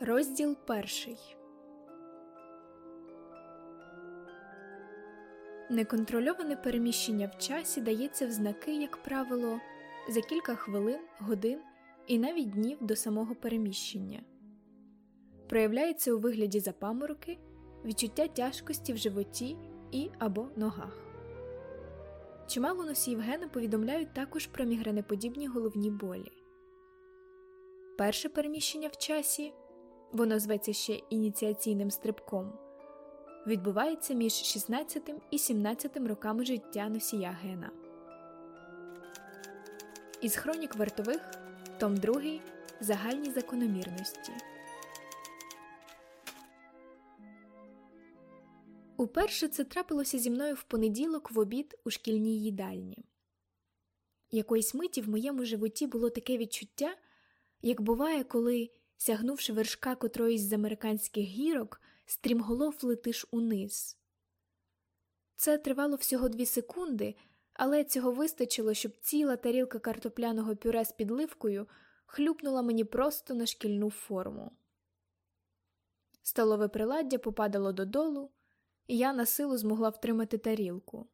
Розділ перший Неконтрольоване переміщення в часі дається в знаки, як правило, за кілька хвилин, годин і навіть днів до самого переміщення. Проявляється у вигляді запамороки, відчуття тяжкості в животі і або ногах. Чимало носіїв гена повідомляють також про мігренеподібні головні болі. Перше переміщення в часі воно зветься ще ініціаційним стрибком, відбувається між 16 і 17 роками життя носія гена. Із хронік вартових Том 2 Загальні закономірності. Уперше це трапилося зі мною в понеділок в обід у шкільній їдальні. Якоїсь миті в моєму животі було таке відчуття, як буває, коли, сягнувши вершка котроїсь з американських гірок, стрімголов летиш униз. Це тривало всього дві секунди, але цього вистачило, щоб ціла тарілка картопляного пюре з підливкою хлюпнула мені просто на шкільну форму. Столове приладдя попадало додолу, і я на силу змогла втримати тарілку.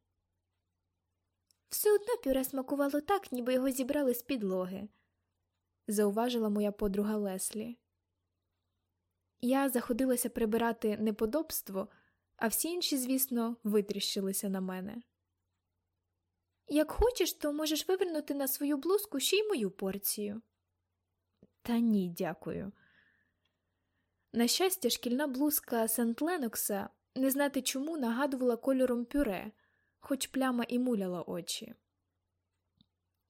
Все одно пюре смакувало так, ніби його зібрали з підлоги, зауважила моя подруга Леслі. Я заходилася прибирати неподобство, а всі інші, звісно, витріщилися на мене. Як хочеш, то можеш вивернути на свою блузку ще й мою порцію. Та ні, дякую. На щастя, шкільна блузка Сент Ленокса незнати чому нагадувала кольором пюре, хоч пляма і муляла очі.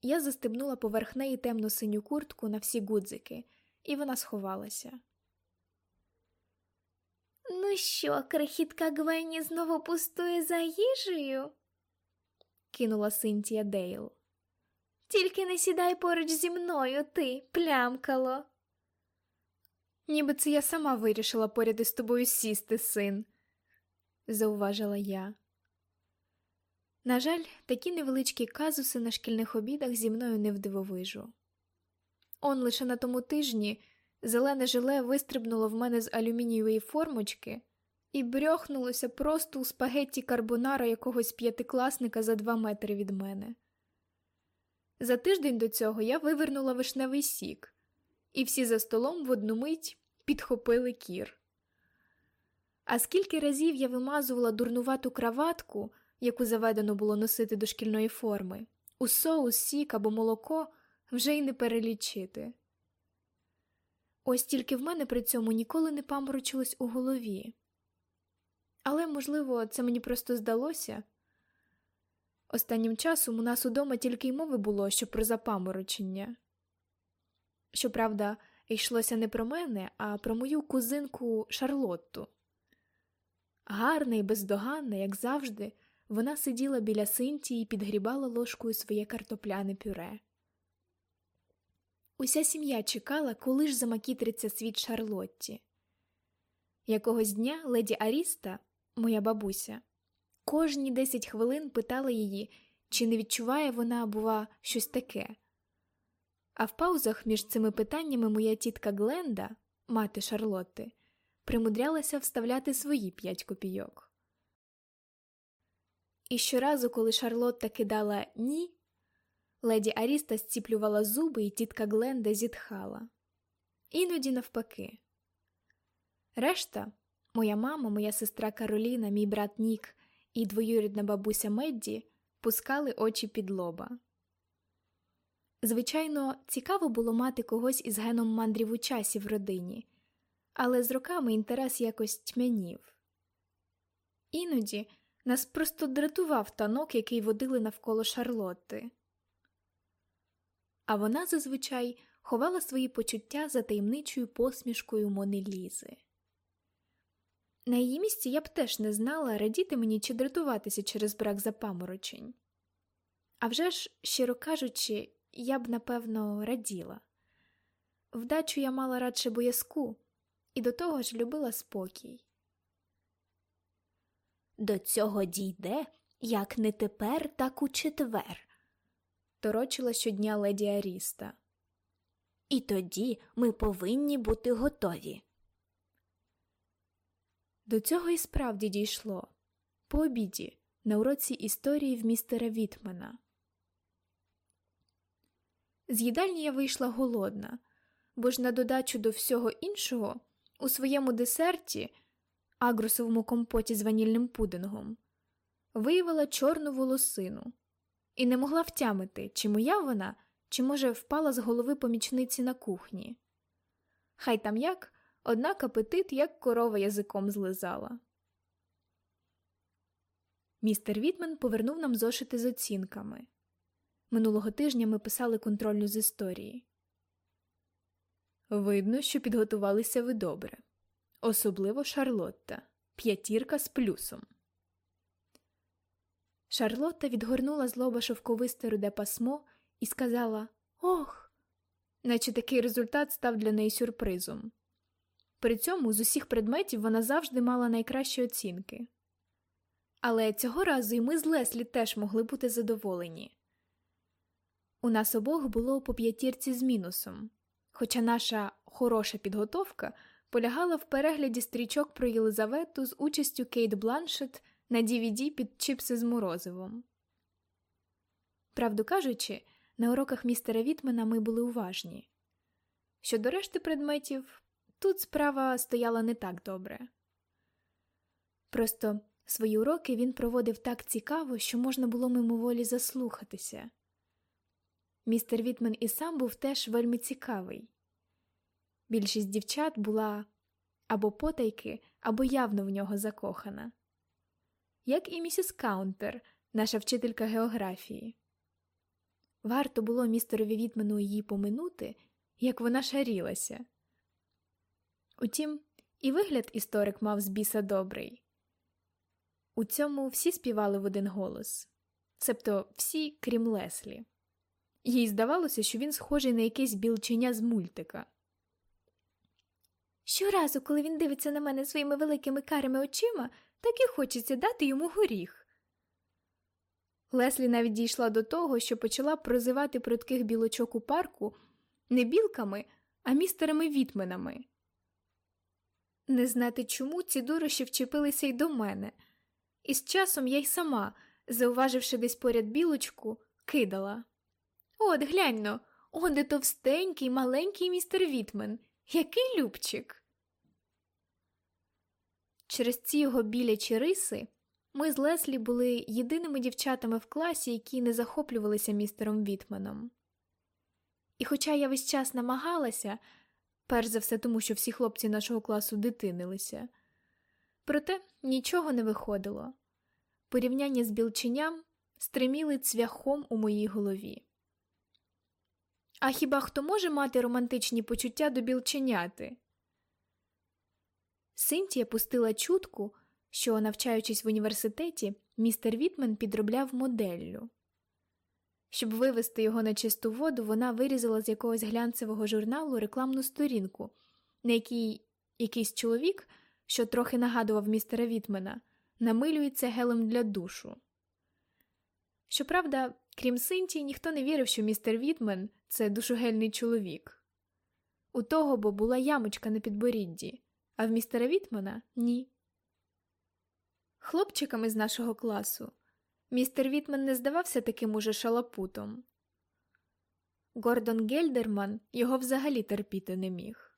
Я застебнула поверх неї темно синю куртку на всі гудзики, і вона сховалася. Ну що, крихітка Гвенні знову пустує за їжею? кинула Синтія Дейл. Тільки не сідай поруч зі мною, ти, плямкало. Ніби це я сама вирішила поряд із тобою сісти, син, зауважила я. На жаль, такі невеличкі казуси на шкільних обідах зі мною не вдивовижу. Он лише на тому тижні зелене желе вистрибнуло в мене з алюмінієвої формочки і брьохнулося просто у спагетті карбонара якогось п'ятикласника за два метри від мене. За тиждень до цього я вивернула вишневий сік, і всі за столом в одну мить підхопили кір. А скільки разів я вимазувала дурнувату краватку, яку заведено було носити до шкільної форми, у соус, сік або молоко вже й не перелічити. Ось тільки в мене при цьому ніколи не паморочилось у голові. Але, можливо, це мені просто здалося. Останнім часом у нас удома тільки й мови було, що про запаморочення. Щоправда, йшлося не про мене, а про мою кузинку Шарлотту. Гарна і бездоганна, як завжди, вона сиділа біля Синтії і підгрібала ложкою своє картопляне пюре. Уся сім'я чекала, коли ж замакітриться світ Шарлотті. Якогось дня леді Аріста, моя бабуся, кожні десять хвилин питала її, чи не відчуває вона, бува, щось таке. А в паузах між цими питаннями моя тітка Гленда, мати Шарлотти, примудрялася вставляти свої п'ять копійок. І щоразу, коли Шарлотта кидала ні, леді Аріста зціплювала зуби, і тітка Гленда зітхала. Іноді навпаки. Решта моя мама, моя сестра Кароліна, мій брат Нік і двоюрідна бабуся Медді пускали очі під лоба. Звичайно, цікаво було мати когось із геном мандрів у часі в родині, але з роками інтерес якось тьмянів. Іноді нас просто дратував танок, який водили навколо Шарлотти. А вона зазвичай ховала свої почуття за таємничою посмішкою Мони Лізи. На її місці я б теж не знала, радіти мені чи дратуватися через брак запаморочень. А вже ж, щиро кажучи, я б напевно раділа. Вдачу я мала радше боязку, і до того ж любила спокій. До цього дійде, як не тепер, так у четвер, торочила щодня леді Аріста. І тоді ми повинні бути готові. До цього і справді дійшло по обіді на уроці історії в містера Вітмена. З їдальні я вийшла голодна, бо ж на додачу до всього іншого у своєму десерті, агрусовому компоті з ванільним пудингом, виявила чорну волосину і не могла втямити, чи моя вона, чи, може, впала з голови помічниці на кухні. Хай там як, однак апетит, як корова язиком злизала. Містер Вітмен повернув нам зошити з оцінками. Минулого тижня ми писали контрольну з історії. Видно, що підготувалися ви добре, особливо Шарлотта, п'ятірка з плюсом. Шарлотта відгорнула з лоба шовковисте руде пасмо і сказала Ох, наче такий результат став для неї сюрпризом. При цьому з усіх предметів вона завжди мала найкращі оцінки. Але цього разу і ми з Леслі теж могли бути задоволені. У нас обох було по п'ятірці з мінусом, хоча наша хороша підготовка полягала в перегляді стрічок про Єлизавету з участю Кейт Бланшет на DVD під чіпси з морозивом. Правду кажучи, на уроках містера Вітмена ми були уважні. Щодо решти предметів, тут справа стояла не так добре. Просто свої уроки він проводив так цікаво, що можна було мимоволі заслухатися. Містер Вітмен і сам був теж вельми цікавий. Більшість дівчат була або потайки, або явно в нього закохана, як і місіс Каунтер, наша вчителька географії. Варто було містерові Вітмену її поминути, як вона шарілася. Утім, і вигляд історик мав з біса добрий. У цьому всі співали в один голос, себто всі, крім Леслі. Їй здавалося, що він схожий на якесь білченя з мультика. Щоразу, коли він дивиться на мене своїми великими карими очима, так і хочеться дати йому горіх. Леслі навіть дійшла до того, що почала прозивати прудких білочок у парку не білками, а містерами Вітменами. Не знати чому ці дурощі вчепилися й до мене, і з часом я й сама, зауваживши десь поряд білочку, кидала. От глянь но, он де товстенький, маленький містер Вітмен. Який любчик. Через ці його білячі риси ми з Леслі були єдиними дівчатами в класі, які не захоплювалися містером Вітменом. І хоча я весь час намагалася, перш за все тому, що всі хлопці нашого класу дитинилися, проте нічого не виходило. Порівняння з білченям стриміли цвяхом у моїй голові. А хіба хто може мати романтичні почуття до білченяти? Синтія пустила чутку, що, навчаючись в університеті, містер Вітмен підробляв моделлю. Щоб вивести його на чисту воду, вона вирізала з якогось глянцевого журналу рекламну сторінку, на якій якийсь чоловік, що трохи нагадував містера Вітмена, намилюється гелем для душу. Щоправда, крім Синтії, ніхто не вірив, що містер Вітмен це душогельний чоловік. У того бо була ямочка на підборідді, а в містера Вітмена ні. Хлопчиками з нашого класу містер Вітмен не здавався таким уже шалапутом. Гордон Гельдерман його взагалі терпіти не міг.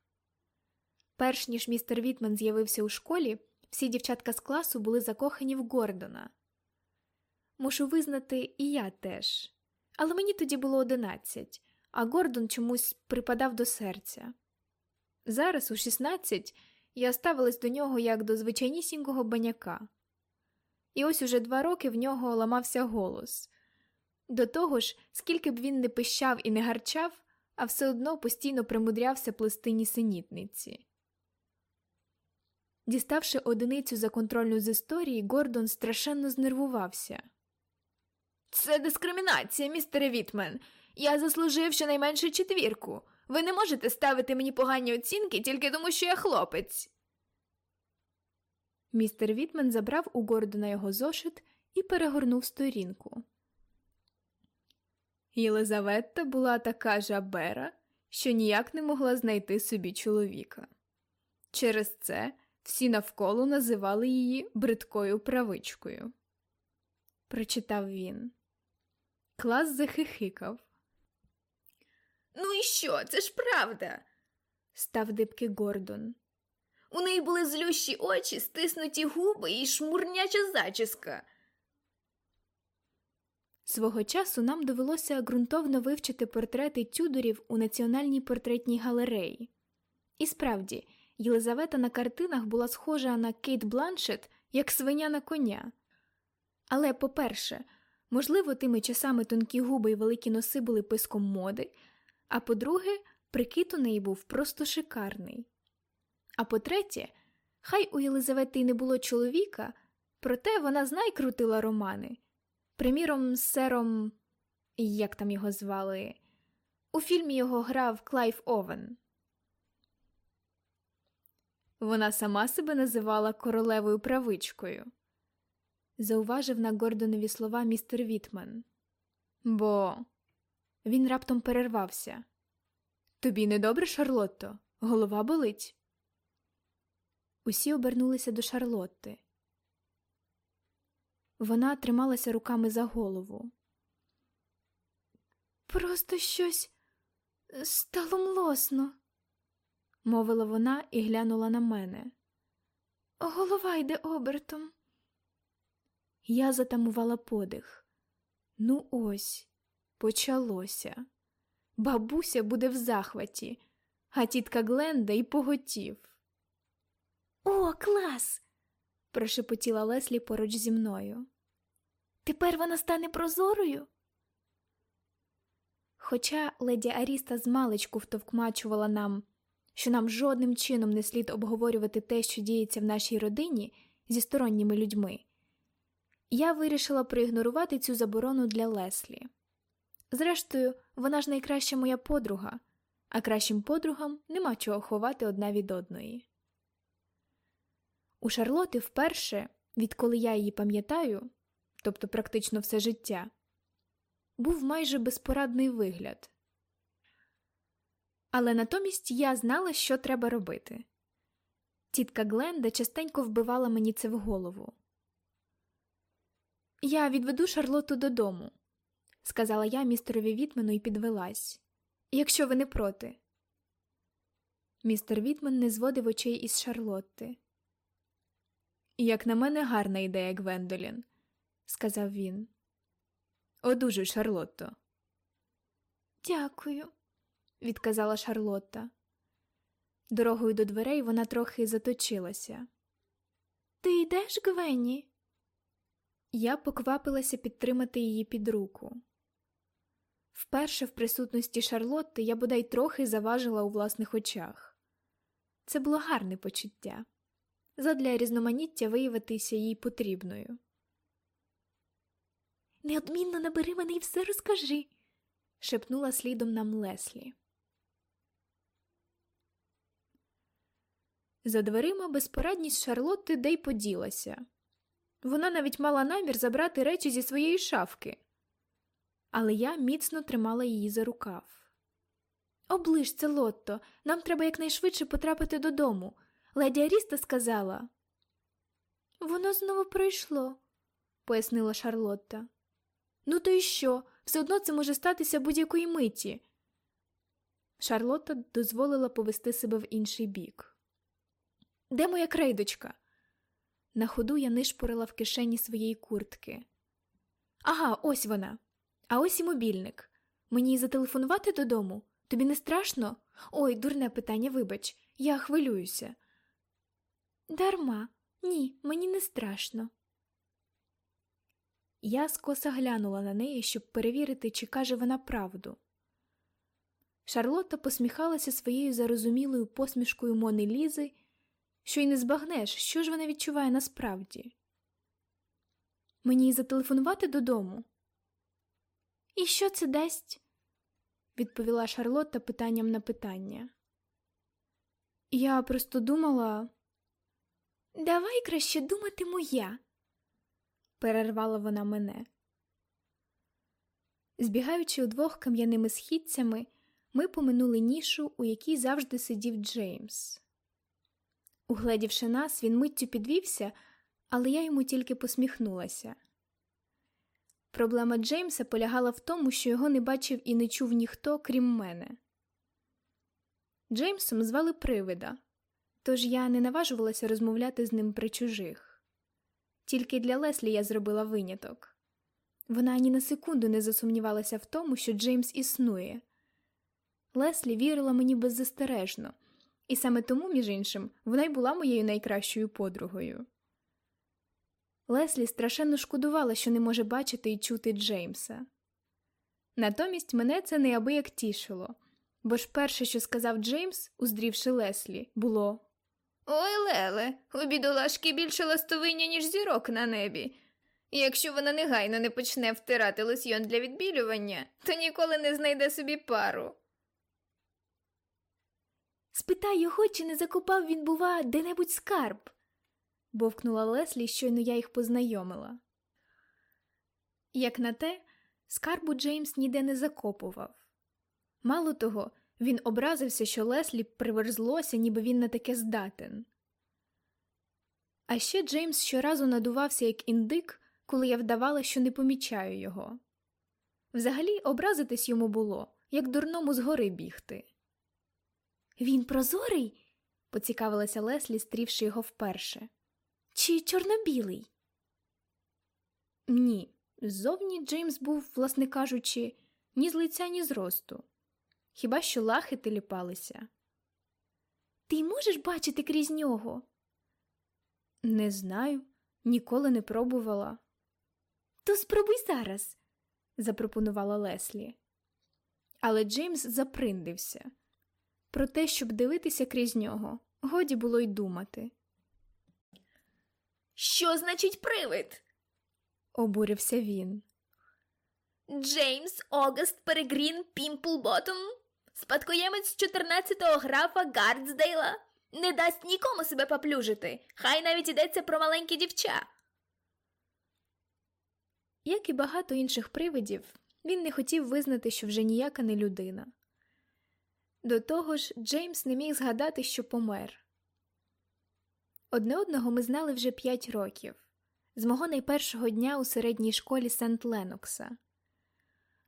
Перш ніж містер Вітмен з'явився у школі, всі дівчатка з класу були закохані в Гордона. Мушу визнати, і я теж. Але мені тоді було одинадцять, а Гордон чомусь припадав до серця. Зараз, у 16, я ставилась до нього як до звичайнісінького баняка. І ось уже два роки в нього ламався голос. До того ж, скільки б він не пищав і не гарчав, а все одно постійно примудрявся плести нісенітниці. Діставши одиницю за контрольну з історії, Гордон страшенно знервувався. Це дискримінація, містере Вітмен. Я заслужив щонайменше четвірку. Ви не можете ставити мені погані оцінки тільки тому, що я хлопець. Містер Вітмен забрав у Гордона його зошит і перегорнув сторінку. Єлизавета була така жабера, що ніяк не могла знайти собі чоловіка. Через це Всі навколо називали її бридкою правичкою. Прочитав він. Клас захихикав. Ну і що? Це ж правда. Став дибки Гордон. У неї були злющі очі, стиснуті губи і шмурняча зачіска. Свого часу нам довелося ґрунтовно вивчити портрети тюдорів у Національній портретній галереї. І справді, Єлизавета на картинах була схожа на Кейт Бланшет, як свиня на коня. Але, по-перше, можливо, тими часами тонкі губи і великі носи були писком моди, а по-друге, прикид у неї був просто шикарний. А по-третє, хай у Єлизавети й не було чоловіка, проте вона знай крутила романи. Приміром, з сером, як там його звали, у фільмі його грав Клайв Овен. Вона сама себе називала королевою-дівичкою, зауважив на Гордонові слова містер Вітмен. Бо він раптом перервався. Тобі недобре, Шарлотто? Голова болить. Усі обернулися до Шарлотти. Вона трималася руками за голову. Просто щось стало млосно, мовила вона і глянула на мене. Голова йде обертом. Я затамувала подих. Ну, ось, почалося. Бабуся буде в захваті, а тітка Гленда й поготів. О, клас! прошепотіла Леслі поруч зі мною. Тепер вона стане прозорою. Хоча леді Аріста змалечку втовкмачувала нам, що нам жодним чином не слід обговорювати те, що діється в нашій родині зі сторонніми людьми, я вирішила проігнорувати цю заборону для Леслі. Зрештою, вона ж найкраща моя подруга, а кращим подругам нема чого ховати одна від одної. У Шарлоти вперше, відколи я її пам'ятаю, тобто практично все життя, був майже безпорадний вигляд. Але натомість я знала, що треба робити. Тітка Гленда частенько вбивала мені це в голову. Я відведу Шарлоту додому, сказала я містерові Вітмену і підвелась. Якщо ви не проти. Містер Вітмен не зводив очей із Шарлотти. Як на мене, гарна ідея, Гвендолін, сказав він. Одужуй, Шарлотто. Дякую, відказала Шарлотта. Дорогою до дверей вона трохи заточилася. Ти йдеш, Гвенні? Я поквапилася підтримати її під руку. Вперше в присутності Шарлотти я бодай трохи заважила у власних очах. Це було гарне почуття задля різноманіття виявитися їй потрібною. Неодмінно набери мене і все розкажи, шепнула слідом нам Леслі. За дверима безпорадність Шарлотти де й поділася. Вона навіть мала намір забрати речі зі своєї шафки, але я міцно тримала її за рукав. Оближ це Лотто, нам треба якнайшвидше потрапити додому. Леді Аріста сказала. Воно знову пройшло, пояснила Шарлотта. Ну, то й що? Все одно це може статися будь-якої миті. Шарлотта дозволила повести себе в інший бік. Де моя крейдочка? На ходу я нишпорила в кишені своєї куртки. Ага, ось вона. А ось і мобільник. Мені зателефонувати додому? Тобі не страшно? Ой, дурне питання, вибач, я хвилююся. Дарма, ні, мені не страшно. Я скоса глянула на неї, щоб перевірити, чи каже вона правду. Шарлотта посміхалася своєю зарозумілою посмішкою Мони Лізи, що й не збагнеш, що ж вона відчуває насправді. Мені зателефонувати додому. І що це дасть? відповіла Шарлотта питанням на питання. Я просто думала. Давай краще думатиму я, перервала вона мене. Збігаючи удвох кам'яними східцями, ми поминули нішу, у якій завжди сидів Джеймс. Угледівши нас, він миттю підвівся, але я йому тільки посміхнулася. Проблема Джеймса полягала в тому, що його не бачив і не чув ніхто, крім мене. Джеймсом звали Привида, тож я не наважувалася розмовляти з ним при чужих. Тільки для Леслі я зробила виняток. Вона ані на секунду не засумнівалася в тому, що Джеймс існує. Леслі вірила мені беззастережно, і саме тому, між іншим, вона й була моєю найкращою подругою. Леслі страшенно шкодувала, що не може бачити і чути Джеймса. Натомість мене це неабияк тішило, бо ж перше, що сказав Джеймс, уздрівши Леслі, було Ой, Леле, у бідолашки більше ластовиння, ніж зірок на небі. Якщо вона негайно не почне втирати лосьйон для відбілювання, то ніколи не знайде собі пару. Спитай його, чи не закопав він, бува, де-небудь скарб, бовкнула Леслі, щойно я їх познайомила. Як на те, скарбу Джеймс ніде не закопував. Мало того, він образився, що Леслі приверзлося, ніби він на таке здатен. А ще Джеймс щоразу надувався як індик, коли я вдавала, що не помічаю його. Взагалі, образитись йому було, як дурному з гори бігти. Він прозорий? поцікавилася Леслі, стрівши його вперше. Чи чорно-білий? Ні. Ззовні Джеймс був, власне кажучи, ні з лиця, ні з росту. Хіба що лахи теліпалися. Ти можеш бачити крізь нього? Не знаю, ніколи не пробувала. То спробуй зараз, запропонувала Леслі. Але Джеймс заприндився. Про те, щоб дивитися крізь нього, годі було й думати. Що значить привид? Обурився він. Джеймс Огаст Перегрін Пімплботом, спадкоємець 14-го графа Гардсдейла, не дасть нікому себе поплюжити, хай навіть йдеться про маленьке дівча. Як і багато інших привидів, він не хотів визнати, що вже ніяка не людина. До того ж, Джеймс не міг згадати, що помер. Одне одного ми знали вже п'ять років з мого найпершого дня у середній школі Сент Ленокса.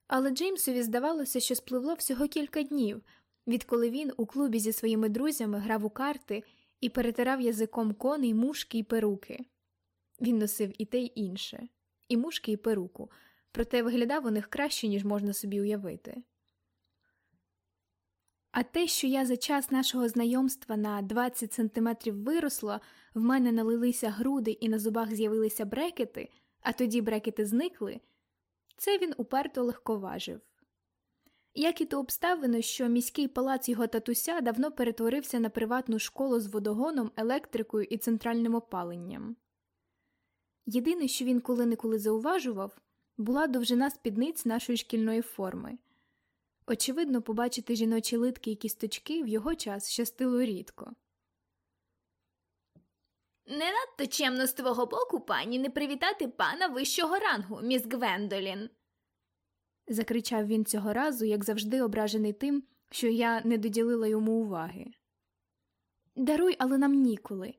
Але Джеймсові здавалося, що спливло всього кілька днів, відколи він у клубі зі своїми друзями грав у карти і перетирав язиком коней, мушки й перуки. Він носив і те й інше, і мушки, і перуку, проте виглядав у них краще, ніж можна собі уявити. А те, що я за час нашого знайомства на 20 сантиметрів виросла, в мене налилися груди і на зубах з'явилися брекети, а тоді брекети зникли, це він уперто легковажив. Як і то обставину, що міський палац його татуся давно перетворився на приватну школу з водогоном, електрикою і центральним опаленням. Єдине, що він коли-неколи зауважував, була довжина спідниць нашої шкільної форми. Очевидно, побачити жіночі литки і кісточки в його час щастило рідко. Не надто чемно з твого боку, пані, не привітати пана вищого рангу, міс Гвендолін. закричав він цього разу, як завжди ображений тим, що я не доділила йому уваги. Даруй, але нам ніколи,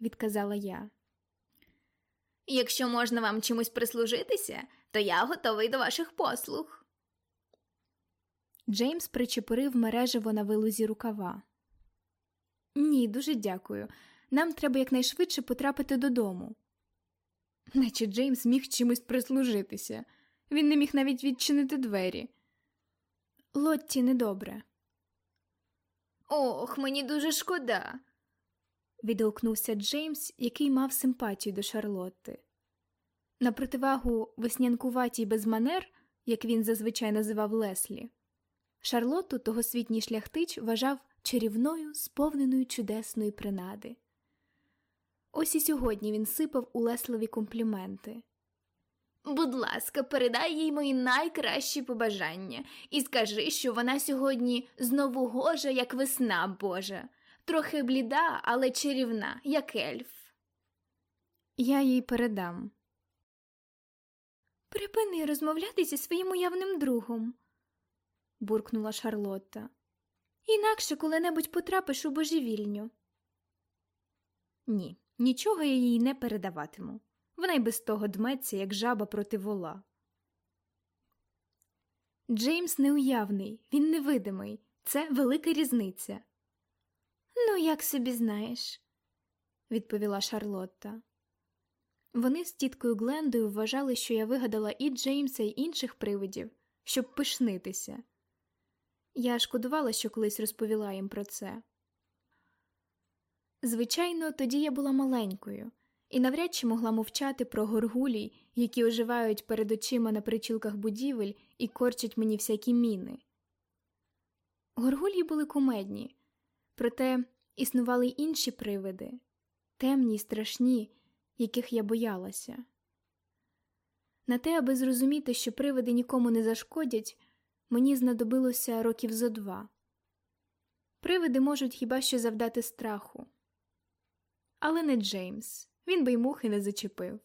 відказала я. Якщо можна вам чимось прислужитися, то я готовий до ваших послуг. Джеймс причепорив мережево на вилузі рукава. Ні, дуже дякую. Нам треба якнайшвидше потрапити додому. Наче Джеймс міг чимось прислужитися. Він не міг навіть відчинити двері. Лотті недобре. Ох, мені дуже шкода. відгукнувся Джеймс, який мав симпатію до Шарлотти. На противагу веснянкуватій без манер, як він зазвичай називав Леслі, Шарлотту тогосвітній шляхтич вважав чарівною, сповненою чудесної принади. Ось і сьогодні він сипав у Леслові компліменти. Будь ласка, передай їй мої найкращі побажання і скажи, що вона сьогодні знову гожа, як весна Божа, трохи бліда, але чарівна, як ельф. Я їй передам. Припини розмовляти зі своїм уявним другом, буркнула Шарлотта. інакше коли-небудь потрапиш у божевільню. Ні, нічого я їй не передаватиму. Вона й без того дметься, як жаба проти вола. Джеймс неуявний, він невидимий. Це велика різниця, Ну, як собі знаєш. відповіла Шарлотта. Вони з тіткою Глендою вважали, що я вигадала і Джеймса, і інших привидів, щоб пишнитися. Я шкодувала, що колись розповіла їм про це. Звичайно, тоді я була маленькою і навряд чи могла мовчати про горгулій, які оживають перед очима на причілках будівель і корчать мені всякі міни. Горгулії були кумедні, проте існували й інші привиди, темні й страшні, яких я боялася. На те, аби зрозуміти, що привиди нікому не зашкодять, мені знадобилося років зо два. Привиди можуть хіба що завдати страху. Але не Джеймс, він би й мухи не зачепив.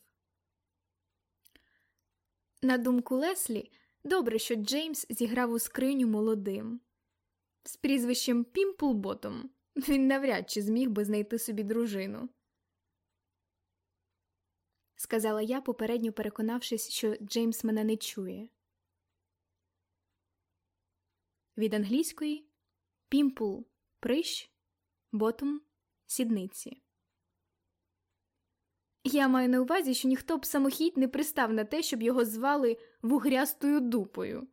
На думку Леслі, добре, що Джеймс зіграв у скриню молодим. З прізвищем Пімплботом він навряд чи зміг би знайти собі дружину. Сказала я, попередньо переконавшись, що Джеймс мене не чує. Від англійської пімпл прищ, ботом сідниці. Я маю на увазі, що ніхто б самохідь не пристав на те, щоб його звали вугрястою дупою.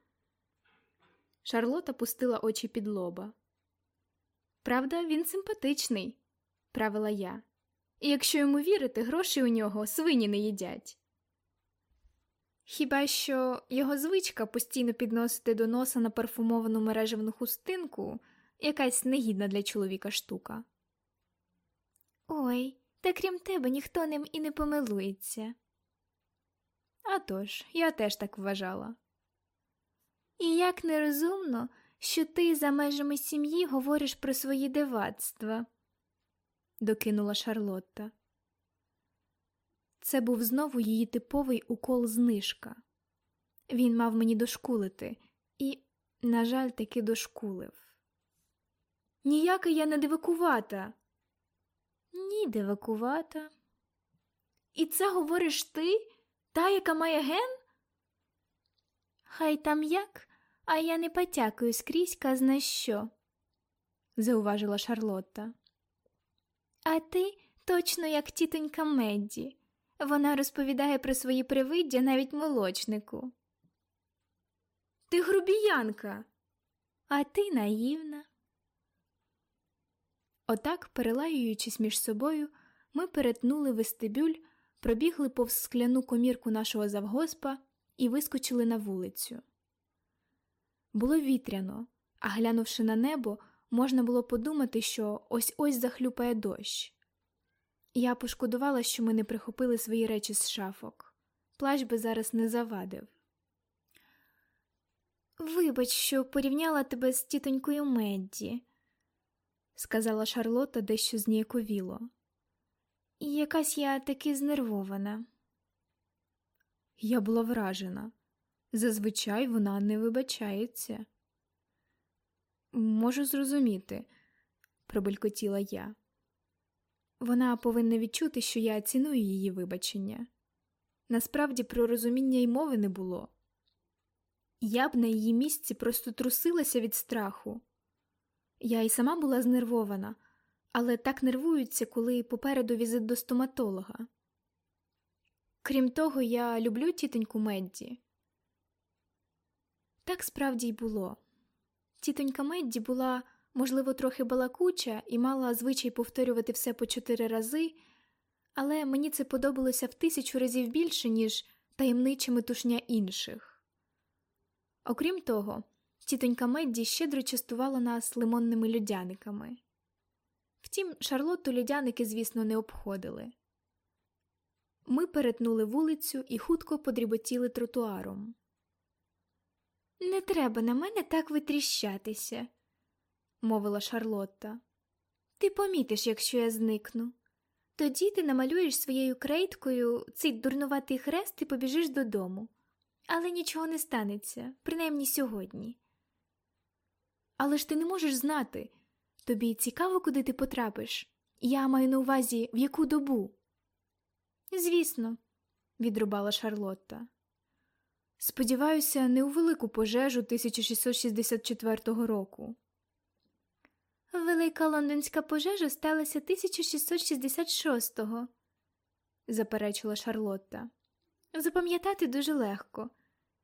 Шарлота пустила очі під лоба. Правда, він симпатичний, правила я. І якщо йому вірити, гроші у нього свині не їдять. Хіба що його звичка постійно підносити до носа на парфумовану мережевну хустинку якась негідна для чоловіка штука. Ой, та крім тебе ніхто ним і не помилується. А тож, я теж так вважала. І як нерозумно, що ти за межами сім'ї говориш про свої дивацтва, докинула Шарлотта. Це був знову її типовий укол знижка. Він мав мені дошкулити і, на жаль, таки дошкулив. Ніяка я не дивакувата. Ні, дивакувата. І це говориш ти, та, яка має ген? Хай там як, а я не потякаю скрізь казна що, зауважила Шарлотта. А ти точно як тітонька Медді. Вона розповідає про свої привиддя навіть молочнику. Ти грубіянка, а ти наївна. Отак, перелаюючись між собою, ми перетнули вестибюль, пробігли повз скляну комірку нашого завгоспа і вискочили на вулицю. Було вітряно, а глянувши на небо, можна було подумати, що ось ось захлюпає дощ. Я пошкодувала, що ми не прихопили свої речі з шафок. Плащ би зараз не завадив. Вибач, що порівняла тебе з тітонькою Медді, сказала Шарлота дещо зніяковіло. Якась я таки знервована. Я була вражена. Зазвичай вона не вибачається. Можу зрозуміти, пробелькотіла я. Вона повинна відчути, що я ціную її вибачення. Насправді про розуміння й мови не було. Я б на її місці просто трусилася від страху. Я й сама була знервована, але так нервуються, коли попереду візит до стоматолога. Крім того, я люблю тітоньку Медді. Так справді й було. Тітонька Медді була, можливо, трохи балакуча і мала звичай повторювати все по чотири рази, але мені це подобалося в тисячу разів більше, ніж таємнича метушня інших. Окрім того, тітонька Медді щедро частувала нас лимонними людяниками. Втім, Шарлотту людяники, звісно, не обходили. Ми перетнули вулицю і хутко подріботіли тротуаром. Не треба на мене так витріщатися, мовила Шарлотта. Ти помітиш, якщо я зникну. Тоді ти намалюєш своєю крейткою цей дурнуватий хрест і побіжиш додому. Але нічого не станеться, принаймні сьогодні. Але ж ти не можеш знати. Тобі цікаво, куди ти потрапиш, Я маю на увазі, в яку добу? Звісно, відрубала Шарлотта. Сподіваюся, не у велику пожежу 1664 року. Велика лондонська пожежа сталася 1666-го, заперечила Шарлотта. Запам'ятати дуже легко.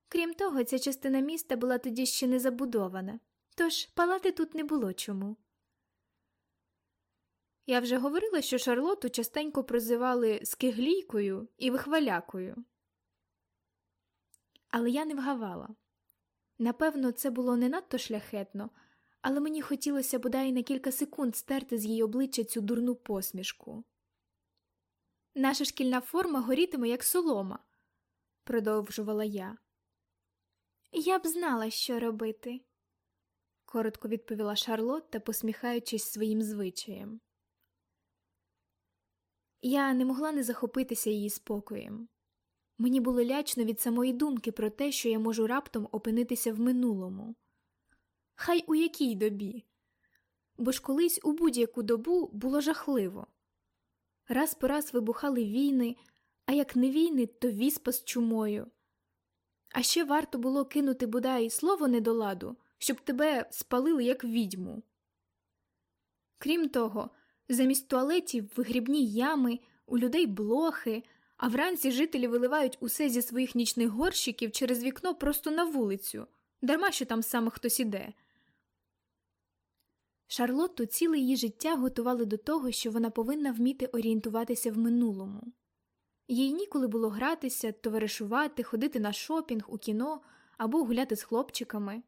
Крім того, ця частина міста була тоді ще не забудована, тож палати тут не було чому. Я вже говорила, що Шарлоту частенько прозивали скиглійкою і вихвалякою. Але я не вгавала. Напевно, це було не надто шляхетно, але мені хотілося бодай на кілька секунд стерти з її обличчя цю дурну посмішку. Наша шкільна форма горітиме, як солома, продовжувала я. Я б знала, що робити, коротко відповіла Шарлотта, посміхаючись своїм звичаєм. Я не могла не захопитися її спокоєм. Мені було лячно від самої думки про те, що я можу раптом опинитися в минулому. Хай у якій добі. Бо ж колись у будь-яку добу було жахливо. Раз по раз вибухали війни, а як не війни, то віспа з чумою. А ще варто було кинути бодай слово недоладу, щоб тебе спалили як відьму. Крім того, замість туалетів вигрібні ями, у людей блохи, а вранці жителі виливають усе зі своїх нічних горщиків через вікно просто на вулицю, дарма що там саме хтось іде. Шарлотту ціле її життя готували до того, що вона повинна вміти орієнтуватися в минулому. Їй ніколи було гратися, товаришувати, ходити на шопінг, у кіно або гуляти з хлопчиками.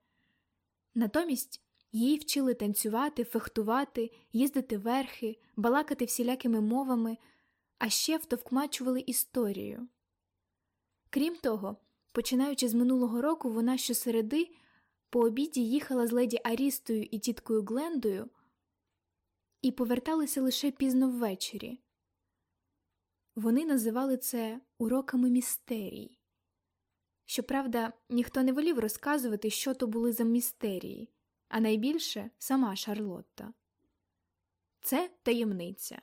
Натомість її вчили танцювати, фехтувати, їздити верхи, балакати всілякими мовами, а ще втовкмачували історію. Крім того, починаючи з минулого року, вона щосереди по обіді їхала з леді Арістою і тіткою Глендою і поверталися лише пізно ввечері. Вони називали це уроками містерій. Щоправда, ніхто не волів розказувати, що то були за містерії, а найбільше сама Шарлотта. Це таємниця.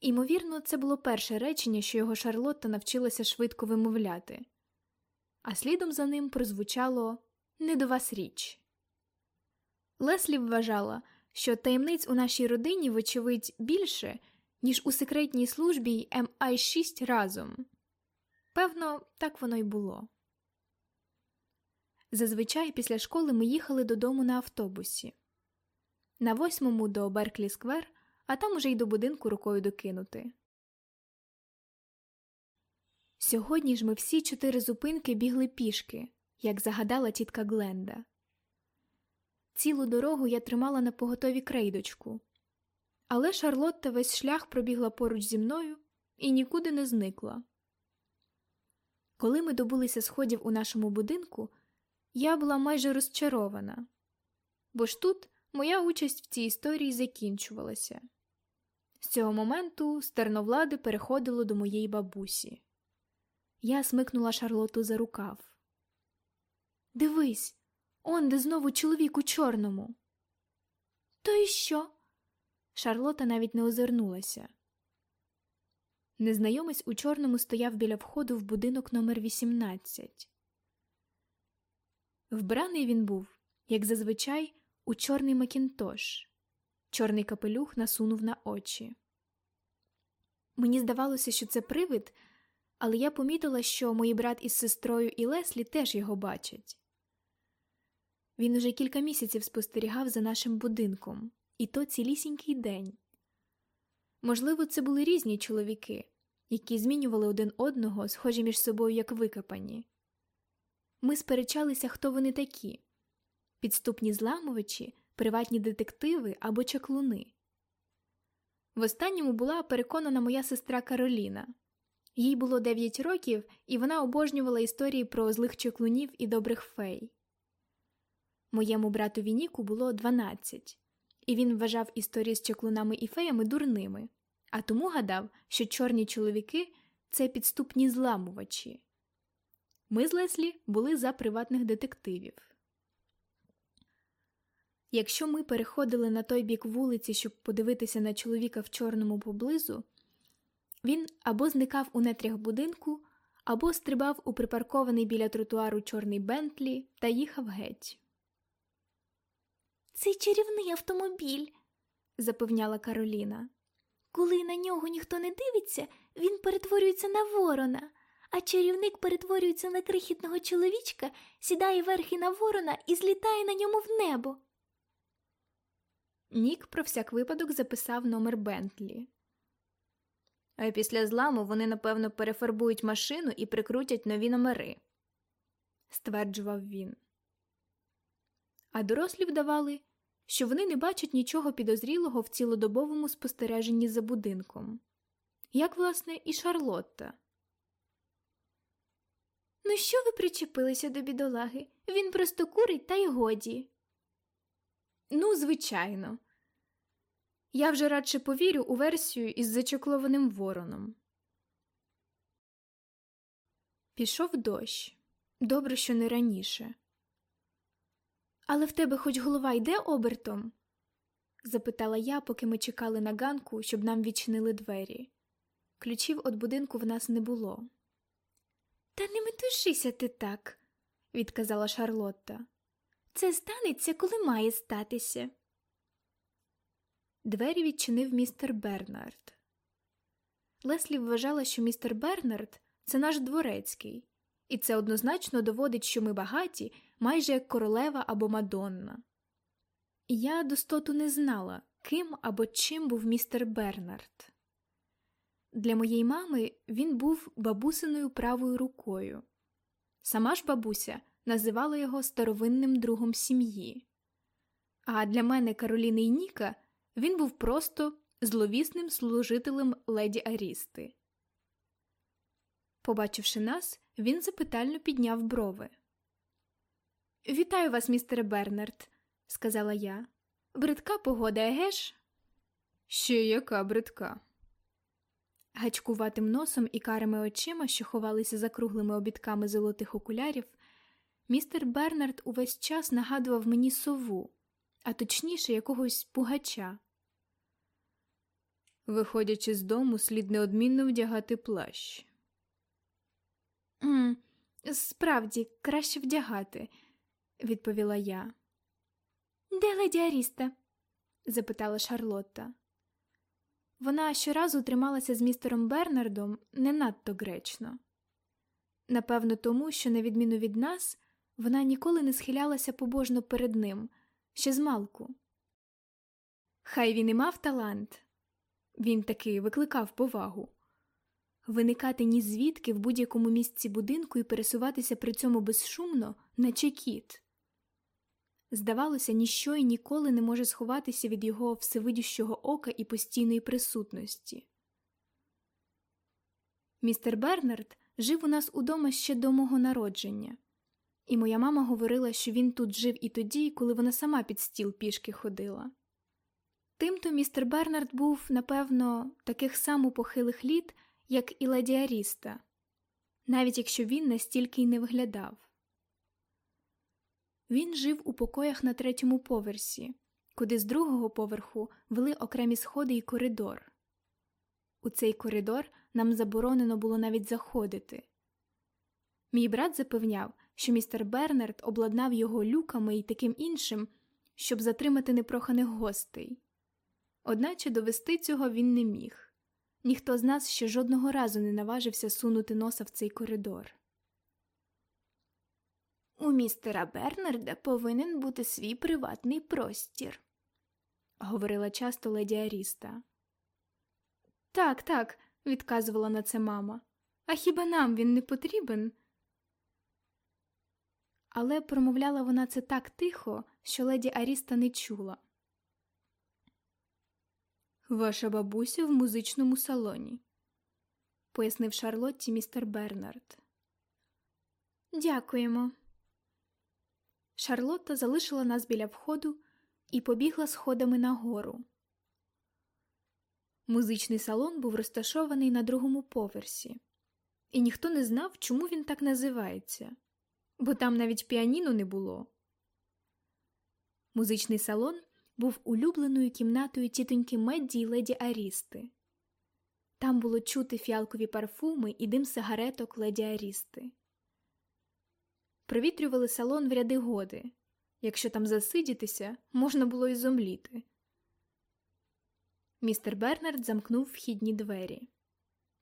Імовірно, це було перше речення, що його Шарлотта навчилася швидко вимовляти, а слідом за ним прозвучало не до вас річ. Леслі вважала, що таємниць у нашій родині, вочевидь, більше, ніж у секретній службі mi 6 разом. Певно, так воно й було. Зазвичай після школи ми їхали додому на автобусі. На восьмому до Берклі Сквер, а там уже й до будинку рукою докинути. Сьогодні ж ми всі чотири зупинки бігли пішки, як загадала тітка Гленда. Цілу дорогу я тримала на поготові крейдочку, але Шарлотта весь шлях пробігла поруч зі мною і нікуди не зникла. Коли ми добулися сходів у нашому будинку, я була майже розчарована, бо ж тут моя участь в цій історії закінчувалася. З цього моменту стерновлади переходило до моєї бабусі. Я смикнула Шарлоту за рукав. Дивись, он де знову чоловік у чорному. То і що? Шарлота навіть не озирнулася. Незнайомець у чорному стояв біля входу в будинок номер 18. Вбраний він був, як зазвичай, у чорний макінтош. Чорний капелюх насунув на очі. Мені здавалося, що це привид, але я помітила, що мої брат із сестрою і Леслі теж його бачать. Він уже кілька місяців спостерігав за нашим будинком, і то цілісінький день. Можливо, це були різні чоловіки, які змінювали один одного, схожі між собою як викопані. Ми сперечалися, хто вони такі підступні зламувачі, приватні детективи або чаклуни. В останньому була переконана моя сестра Кароліна. Їй було 9 років, і вона обожнювала історії про злих чаклунів і добрих фей. Моєму братові Ніку було 12, і він вважав історії з чаклунами і феями дурними, а тому гадав, що чорні чоловіки це підступні зламувачі. Ми з Леслі були за приватних детективів. Якщо ми переходили на той бік вулиці, щоб подивитися на чоловіка в чорному поблизу, він або зникав у нетрях будинку, або стрибав у припаркований біля тротуару чорний Бентлі та їхав геть. Цей чарівний автомобіль, запевняла Кароліна. Коли на нього ніхто не дивиться, він перетворюється на ворона, а чарівник перетворюється на крихітного чоловічка, сідає верхи на ворона і злітає на ньому в небо. Нік про всяк випадок записав номер Бентлі. А після зламу вони, напевно, перефарбують машину і прикрутять нові номери, стверджував він. А дорослі вдавали, що вони не бачать нічого підозрілого в цілодобовому спостереженні за будинком, як, власне, і Шарлотта. Ну, що ви причепилися до бідолаги? Він просто курить та й годі. Ну, звичайно. Я вже радше повірю у версію із зачоклованим вороном. Пішов дощ. Добре, що не раніше. Але в тебе хоч голова йде обертом? запитала я, поки ми чекали на ганку, щоб нам відчинили двері. Ключів від будинку в нас не було. Та не метушися ти так, відказала Шарлотта. Це станеться, коли має статися. Двері відчинив містер Бернард. Леслі вважала, що містер Бернард це наш дворецький, і це однозначно доводить, що ми багаті, майже як королева або мадонна. Я достоту не знала, ким або чим був містер Бернард. Для моєї мами він був бабусиною правою рукою. Сама ж бабуся називала його старовинним другом сім'ї. А для мене Кароліни і Ніка він був просто зловісним служителем леді Арісти. Побачивши нас, він запитально підняв брови. Вітаю вас, містере Бернард, сказала я. Бридка погода, еге ж?» Ще яка бридка. Гачкуватим носом і карими очима, що ховалися за круглими обідками золотих окулярів, містер Бернард увесь час нагадував мені сову, а точніше якогось пугача. Виходячи з дому, слід неодмінно вдягати плащ. «М, Справді, краще вдягати, відповіла я. Де леді Аріста? запитала Шарлотта. Вона щоразу трималася з містером Бернардом не надто гречно. Напевно, тому, що, на відміну від нас, вона ніколи не схилялася побожно перед ним, ще з малку. Хай він і мав талант, він таки викликав повагу. Виникати ні звідки в будь-якому місці будинку і пересуватися при цьому безшумно, наче кіт. Здавалося, ніщо і ніколи не може сховатися від його всевидющого ока і постійної присутності. Містер Бернард жив у нас удома ще до мого народження, і моя мама говорила, що він тут жив і тоді, коли вона сама під стіл пішки ходила. Тимто містер Бернард був, напевно, таких само похилих літ, як і леді Аріста, навіть якщо він настільки й не виглядав. Він жив у покоях на третьому поверсі, куди з другого поверху вели окремі сходи і коридор. У цей коридор нам заборонено було навіть заходити. Мій брат запевняв, що містер Бернард обладнав його люками і таким іншим, щоб затримати непроханих гостей. Одначе довести цього він не міг. Ніхто з нас ще жодного разу не наважився сунути носа в цей коридор. У містера Бернарда повинен бути свій приватний простір, говорила часто леді Аріста. Так, так, відказувала на це мама. А хіба нам він не потрібен? Але промовляла вона це так тихо, що леді Аріста не чула. Ваша бабуся в музичному салоні, пояснив Шарлотті містер Бернард. Дякуємо. Шарлотта залишила нас біля входу і побігла сходами нагору. Музичний салон був розташований на другому поверсі, і ніхто не знав, чому він так називається, бо там навіть піаніно не було. Музичний салон був улюбленою кімнатою тітоньки Медді й леді Арісти. Там було чути фіалкові парфуми і дим сигареток леді Арісти. Провітрювали салон в ряди годи. Якщо там засидітися, можна було й зомліти. Містер Бернард замкнув вхідні двері.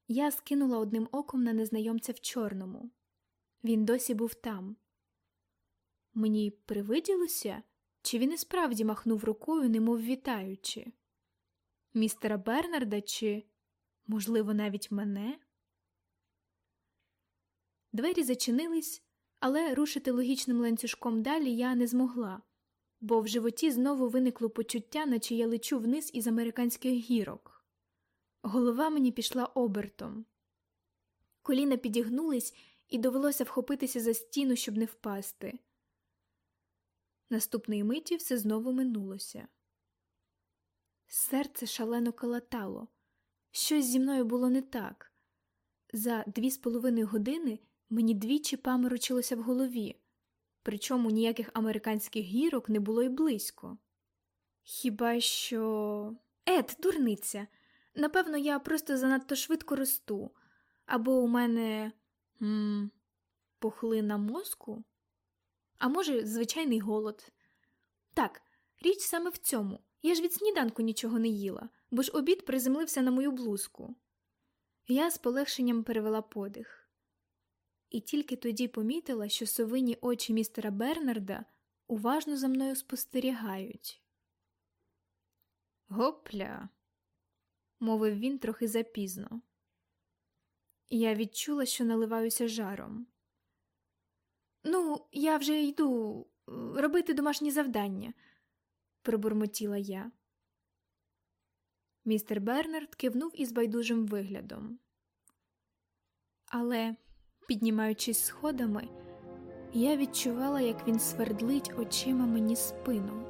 Я скинула одним оком на незнайомця в чорному. Він досі був там. Мені привиділося, чи він і справді махнув рукою, немов вітаючи? Містера Бернарда, чи, можливо, навіть мене? Двері зачинились, але рушити логічним ланцюжком далі я не змогла, бо в животі знову виникло почуття, наче я лечу вниз із американських гірок. Голова мені пішла обертом. Коліна підігнулись, і довелося вхопитися за стіну, щоб не впасти. Наступної миті все знову минулося. Серце шалено калатало. Щось зі мною було не так. За дві з половиною години мені двічі паморочилося в голові, причому ніяких американських гірок не було й близько. Хіба що. Ет, дурниця. Напевно, я просто занадто швидко росту, або у мене м пухлина мозку, а може, звичайний голод. Так, річ саме в цьому. Я ж від сніданку нічого не їла, бо ж обід приземлився на мою блузку. Я з полегшенням перевела подих. І тільки тоді помітила, що совині очі містера Бернарда уважно за мною спостерігають. Гопля, мовив він трохи запізно. Я відчула, що наливаюся жаром. Ну, я вже йду е, робити домашні завдання, пробурмотіла я. Містер Бернард кивнув із байдужим виглядом. Але, піднімаючись сходами, я відчувала, як він свердлить очима мені спину.